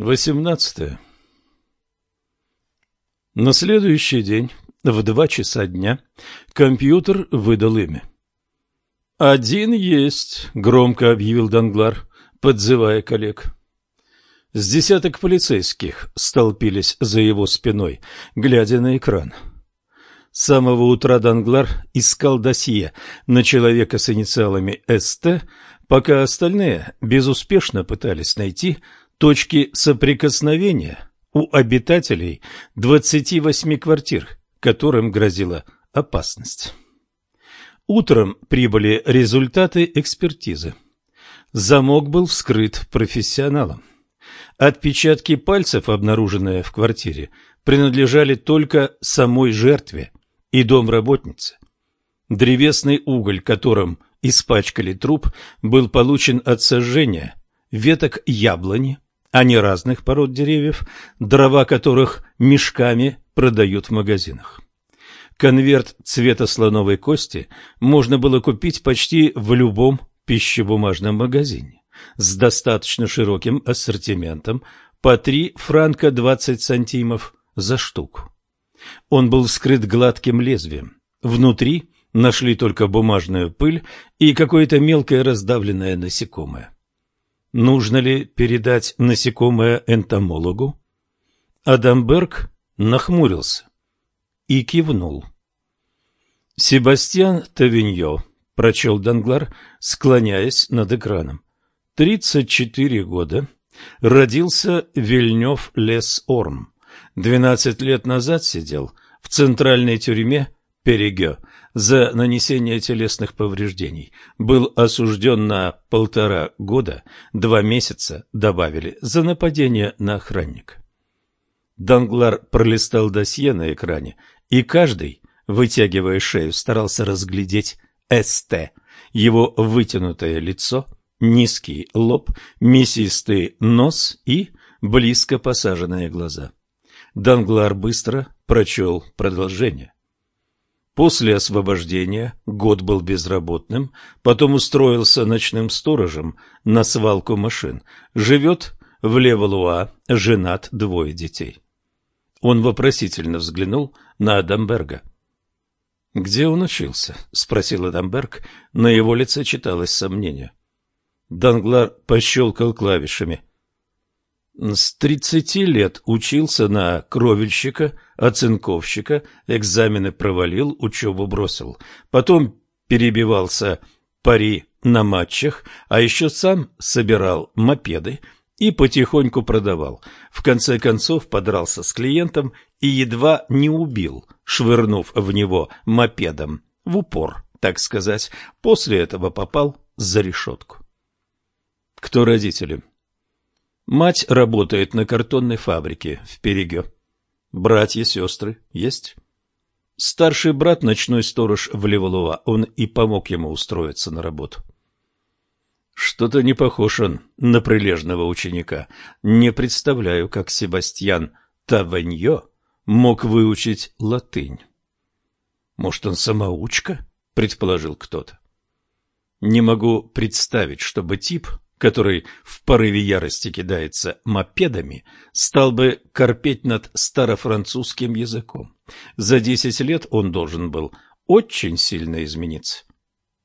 18. На следующий день в два часа дня компьютер выдал имя. «Один есть», — громко объявил Данглар, подзывая коллег. С десяток полицейских столпились за его спиной, глядя на экран. С самого утра Данглар искал досье на человека с инициалами «СТ», пока остальные безуспешно пытались найти точки соприкосновения у обитателей 28 квартир, которым грозила опасность. Утром прибыли результаты экспертизы. Замок был вскрыт профессионалом. Отпечатки пальцев, обнаруженные в квартире, принадлежали только самой жертве и домработнице. Древесный уголь, которым испачкали труп, был получен от сожжения веток яблони, а не разных пород деревьев, дрова которых мешками продают в магазинах. Конверт цвета слоновой кости можно было купить почти в любом пищебумажном магазине с достаточно широким ассортиментом по 3 франка 20 сантимов за штуку. Он был вскрыт гладким лезвием. Внутри нашли только бумажную пыль и какое-то мелкое раздавленное насекомое. Нужно ли передать насекомое энтомологу? Адамберг нахмурился и кивнул. Себастьян Тавиньо, прочел Данглар, склоняясь над экраном. Тридцать четыре года. Родился Вильнев Лес Орм. Двенадцать лет назад сидел в центральной тюрьме Перегё за нанесение телесных повреждений. Был осужден на полтора года, два месяца добавили за нападение на охранника. Данглар пролистал досье на экране, и каждый, вытягивая шею, старался разглядеть СТ, его вытянутое лицо, низкий лоб, мясистый нос и близко посаженные глаза. Данглар быстро прочел продолжение. После освобождения год был безработным, потом устроился ночным сторожем на свалку машин. Живет в Левалуа, женат, двое детей. Он вопросительно взглянул на Адамберга. «Где он учился?» — спросил Адамберг. На его лице читалось сомнение. Данглар пощелкал клавишами. С тридцати лет учился на кровельщика, оцинковщика, экзамены провалил, учебу бросил. Потом перебивался пари на матчах, а еще сам собирал мопеды и потихоньку продавал. В конце концов подрался с клиентом и едва не убил, швырнув в него мопедом, в упор, так сказать. После этого попал за решетку. Кто родители? Мать работает на картонной фабрике в Переге. Братья, сестры есть? Старший брат, ночной сторож в Леволова, он и помог ему устроиться на работу. Что-то не похож он на прилежного ученика. Не представляю, как Себастьян Таваньо мог выучить латынь. Может, он самоучка? Предположил кто-то. Не могу представить, чтобы тип который в порыве ярости кидается мопедами, стал бы корпеть над старофранцузским языком. За десять лет он должен был очень сильно измениться.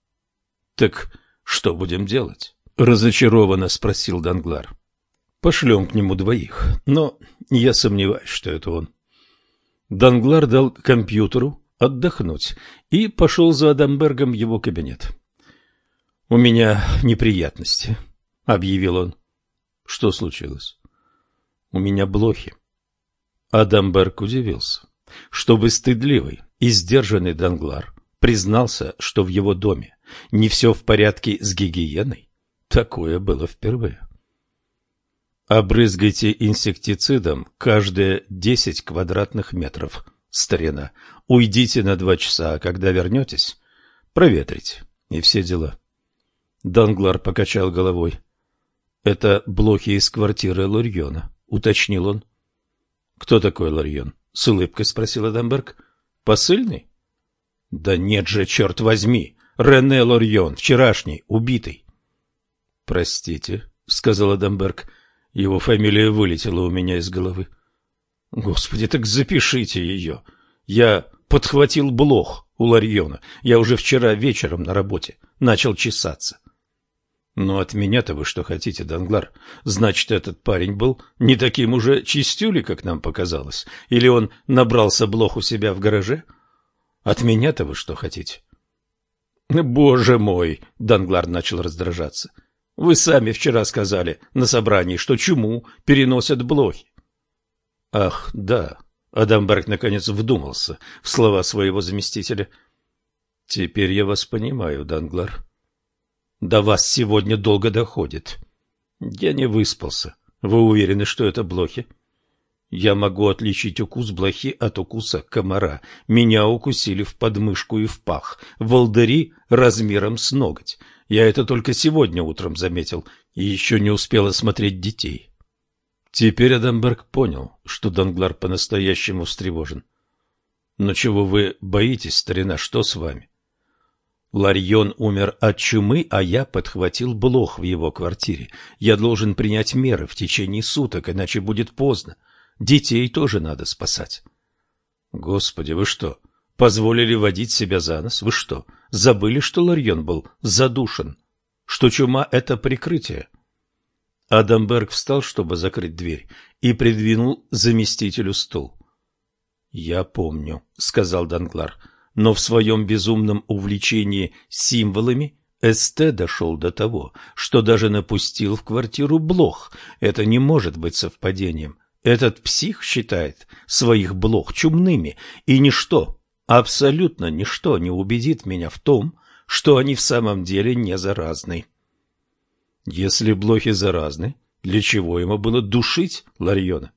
— Так что будем делать? — разочарованно спросил Данглар. — Пошлем к нему двоих, но я сомневаюсь, что это он. Данглар дал компьютеру отдохнуть и пошел за Адамбергом в его кабинет. — У меня неприятности, — объявил он. — Что случилось? — У меня блохи. Адамберг удивился. Чтобы стыдливый и сдержанный Данглар признался, что в его доме не все в порядке с гигиеной, такое было впервые. Обрызгайте инсектицидом каждые десять квадратных метров, старина. Уйдите на два часа, а когда вернетесь, проветрите и все дела. Данглар покачал головой. Это блохи из квартиры Лорьона, уточнил он. Кто такой Лорьон? С улыбкой спросил Адамберг. Посыльный? Да нет же, черт возьми! Рене Лорьон, вчерашний, убитый. Простите, сказал Адамберг. Его фамилия вылетела у меня из головы. Господи, так запишите ее. Я подхватил блох у Ларьона. Я уже вчера вечером на работе начал чесаться. Ну, от меня-то вы что хотите, Данглар? Значит, этот парень был не таким уже чистюли, как нам показалось? Или он набрался блох у себя в гараже? От меня-то вы что хотите? Боже мой, Данглар начал раздражаться. Вы сами вчера сказали на собрании, что чуму переносят блохи. Ах, да. Адамберг наконец вдумался в слова своего заместителя. Теперь я вас понимаю, Данглар. До вас сегодня долго доходит. Я не выспался. Вы уверены, что это блохи? Я могу отличить укус блохи от укуса комара. Меня укусили в подмышку и в пах. Волдыри размером с ноготь. Я это только сегодня утром заметил и еще не успел осмотреть детей. Теперь Адамберг понял, что Данглар по-настоящему встревожен. Но чего вы боитесь, старина, что с вами? Ларьон умер от чумы, а я подхватил блох в его квартире. Я должен принять меры в течение суток, иначе будет поздно. Детей тоже надо спасать. Господи, вы что, позволили водить себя за нос? Вы что, забыли, что Ларьон был задушен? Что чума — это прикрытие? Адамберг встал, чтобы закрыть дверь, и придвинул заместителю стул. — Я помню, — сказал Данглар, — но в своем безумном увлечении символами Эсте дошел до того, что даже напустил в квартиру блох. Это не может быть совпадением. Этот псих считает своих блох чумными, и ничто, абсолютно ничто не убедит меня в том, что они в самом деле не заразны. Если блохи заразны, для чего ему было душить Ларьона?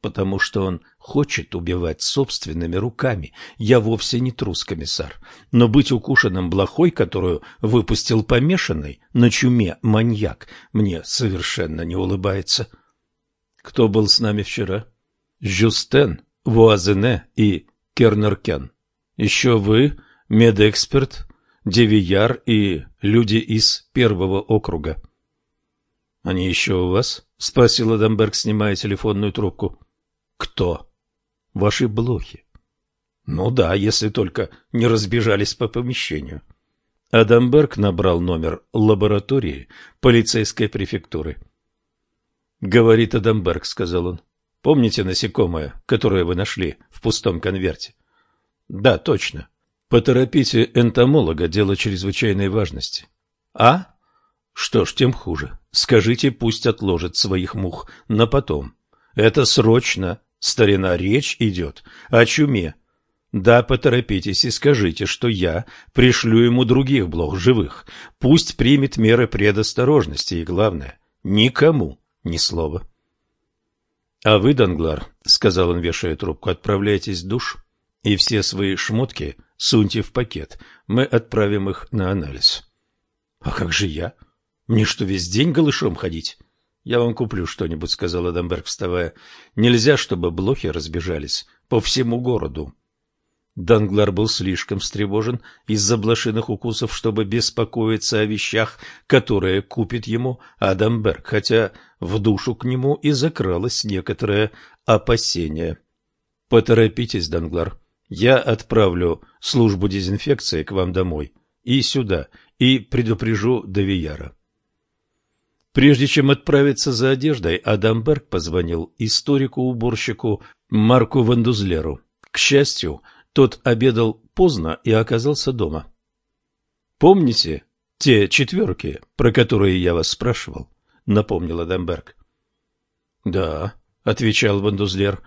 Потому что он хочет убивать собственными руками. Я вовсе не трус, комиссар. Но быть укушенным блохой, которую выпустил помешанный на чуме маньяк, мне совершенно не улыбается. — кто был с нами вчера? Жюстен, Вуазене и Кернеркен. Еще вы, медэксперт, Девияр и люди из первого округа. — Они еще у вас? — спросил Адамберг, снимая телефонную трубку. — Кто? — Ваши блохи. — Ну да, если только не разбежались по помещению. Адамберг набрал номер лаборатории полицейской префектуры. — Говорит Адамберг, сказал он. Помните насекомое, которое вы нашли в пустом конверте? Да, точно. Поторопите энтомолога, дело чрезвычайной важности. А? Что ж, тем хуже. Скажите, пусть отложит своих мух на потом. Это срочно. Старина, речь идет о чуме. Да, поторопитесь и скажите, что я пришлю ему других блох живых. Пусть примет меры предосторожности и, главное, никому ни слова. — А вы, Данглар, — сказал он, вешая трубку, — отправляйтесь в душ и все свои шмотки суньте в пакет. Мы отправим их на анализ. — А как же я? Мне что, весь день голышом ходить? — Я вам куплю что-нибудь, — сказал Адамберг, вставая. — Нельзя, чтобы блохи разбежались по всему городу. Данглар был слишком встревожен из-за блошиных укусов, чтобы беспокоиться о вещах, которые купит ему Адамберг, хотя в душу к нему и закралось некоторое опасение. «Поторопитесь, Данглар, я отправлю службу дезинфекции к вам домой и сюда, и предупрежу Давияра». Прежде чем отправиться за одеждой, Адамберг позвонил историку-уборщику Марку Вандузлеру. К счастью, тот обедал поздно и оказался дома. «Помните те четверки, про которые я вас спрашивал?» — напомнил Адамберг. «Да», — отвечал Вандузлер.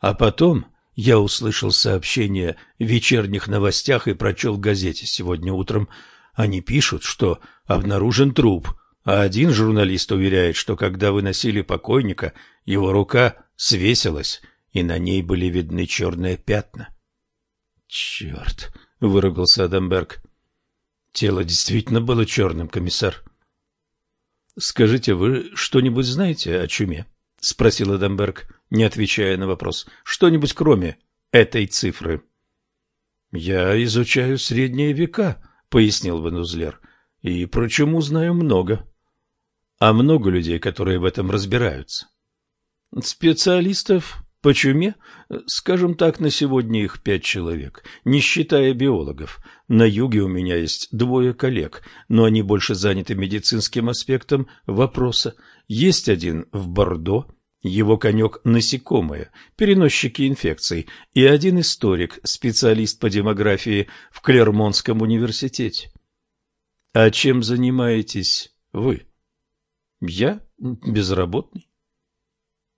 «А потом я услышал сообщение в вечерних новостях и прочел в газете сегодня утром. Они пишут, что обнаружен труп, а один журналист уверяет, что когда выносили покойника, его рука свесилась, и на ней были видны черные пятна». «Черт!» — выругался Адамберг. «Тело действительно было черным, комиссар». «Скажите, вы что-нибудь знаете о чуме?» — спросил Адамберг, не отвечая на вопрос. «Что-нибудь кроме этой цифры?» «Я изучаю средние века», — пояснил Венузлер, — «и про чуму знаю много». А много людей, которые в этом разбираются? Специалистов по чуме, скажем так, на сегодня их пять человек, не считая биологов. На юге у меня есть двое коллег, но они больше заняты медицинским аспектом вопроса. Есть один в Бордо, его конек – насекомые, переносчики инфекций, и один историк, специалист по демографии в Клермонском университете. А чем занимаетесь вы? Я безработный.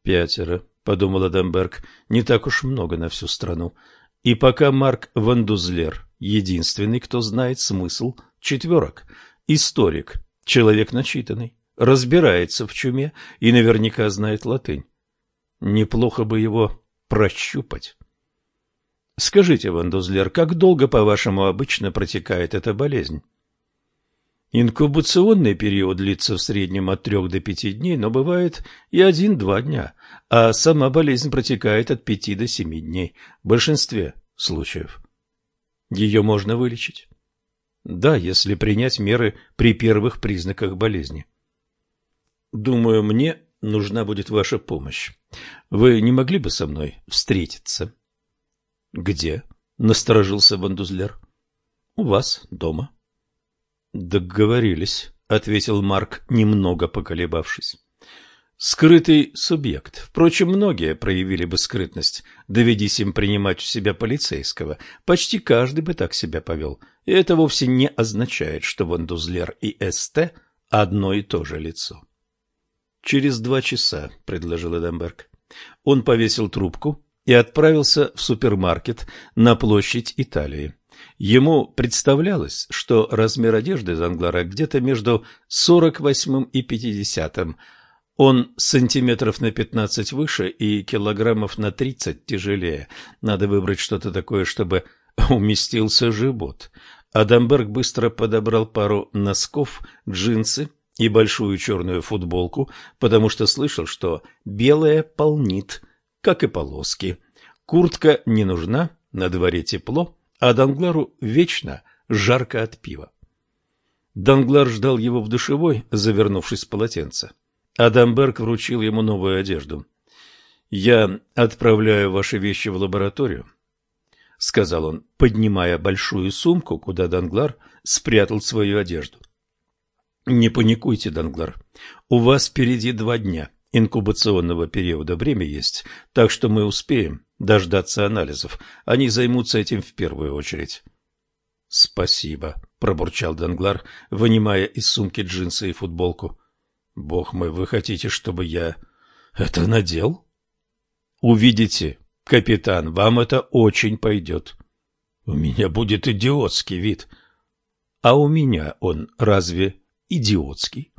Пятеро, подумал Адамберг, не так уж много на всю страну. И пока Марк Вандузлер единственный, кто знает смысл четверок, историк, человек начитанный, разбирается в чуме и наверняка знает латынь. Неплохо бы его прощупать. Скажите, Вандузлер, как долго, по-вашему, обычно протекает эта болезнь? Инкубационный период длится в среднем от трех до пяти дней, но бывает и один-два дня, а сама болезнь протекает от пяти до семи дней в большинстве случаев. Ее можно вылечить? Да, если принять меры при первых признаках болезни. Думаю, мне нужна будет ваша помощь. Вы не могли бы со мной встретиться? Где? Насторожился Вандузлер. У вас дома. Договорились, ответил Марк, немного поколебавшись. Скрытый субъект. Впрочем, многие проявили бы скрытность, доведись им принимать у себя полицейского. Почти каждый бы так себя повел. И это вовсе не означает, что Вандузлер и СТ одно и то же лицо. «Через два часа», — предложил Эдемберг. Он повесил трубку и отправился в супермаркет на площадь Италии. Ему представлялось, что размер одежды Занглара где-то между 48 и 50. Он сантиметров на 15 выше и килограммов на 30 тяжелее. Надо выбрать что-то такое, чтобы уместился живот. Адамберг быстро подобрал пару носков, джинсы и большую черную футболку, потому что слышал, что белая полнит, как и полоски. Куртка не нужна, на дворе тепло, а Данглару вечно жарко от пива. Данглар ждал его в душевой, завернувшись в полотенце. Адамберг вручил ему новую одежду. «Я отправляю ваши вещи в лабораторию», — сказал он, поднимая большую сумку, куда Данглар спрятал свою одежду. «Не паникуйте, Данглар. У вас впереди два дня инкубационного периода. Время есть, так что мы успеем дождаться анализов. Они займутся этим в первую очередь. — Спасибо, — пробурчал Данглар, вынимая из сумки джинсы и футболку. — Бог мой, вы хотите, чтобы я это надел? — Увидите, капитан, вам это очень пойдет. У меня будет идиотский вид. А у меня он разве идиотский?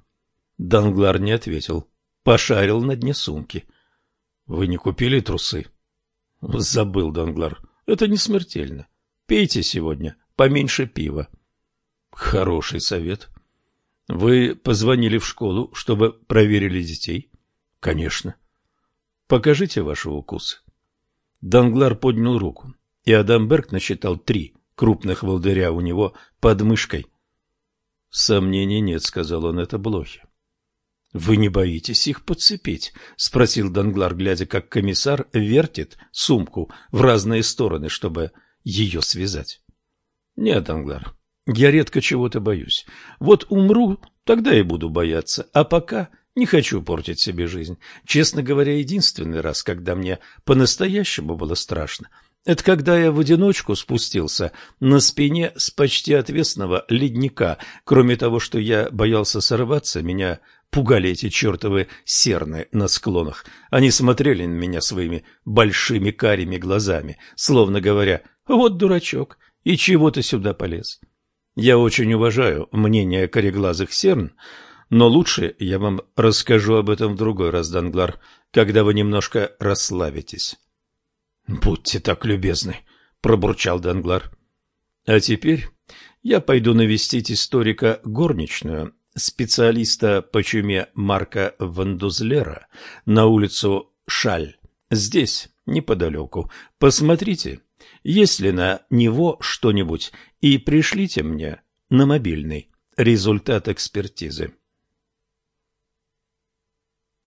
Данглар не ответил. Пошарил на дне сумки. — Вы не купили трусы? — Забыл, Данглар. Это не смертельно. Пейте сегодня поменьше пива. Хороший совет. Вы позвонили в школу, чтобы проверили детей? Конечно. Покажите ваши укусы. Данглар поднял руку, и Адамберг насчитал три крупных волдыря у него под мышкой. Сомнений нет, сказал он, это блохи. Вы не боитесь их подцепить? спросил Данглар, глядя, как комиссар вертит сумку в разные стороны, чтобы ее связать. Нет, Данглар, я редко чего-то боюсь. Вот умру, тогда и буду бояться, а пока не хочу портить себе жизнь. Честно говоря, единственный раз, когда мне по-настоящему было страшно, это когда я в одиночку спустился на спине с почти отвесного ледника. Кроме того, что я боялся сорваться, меня пугали эти чертовы серны на склонах. Они смотрели на меня своими большими карими глазами, словно говоря, «Вот дурачок, и чего ты сюда полез?» Я очень уважаю мнение кореглазых серн, но лучше я вам расскажу об этом в другой раз, Данглар, когда вы немножко расслабитесь. — Будьте так любезны, — пробурчал Данглар. — А теперь я пойду навестить историка горничную специалиста по чуме Марка Вандузлера на улицу Шаль. Здесь, неподалеку. Посмотрите, есть ли на него что-нибудь, и пришлите мне на мобильный результат экспертизы.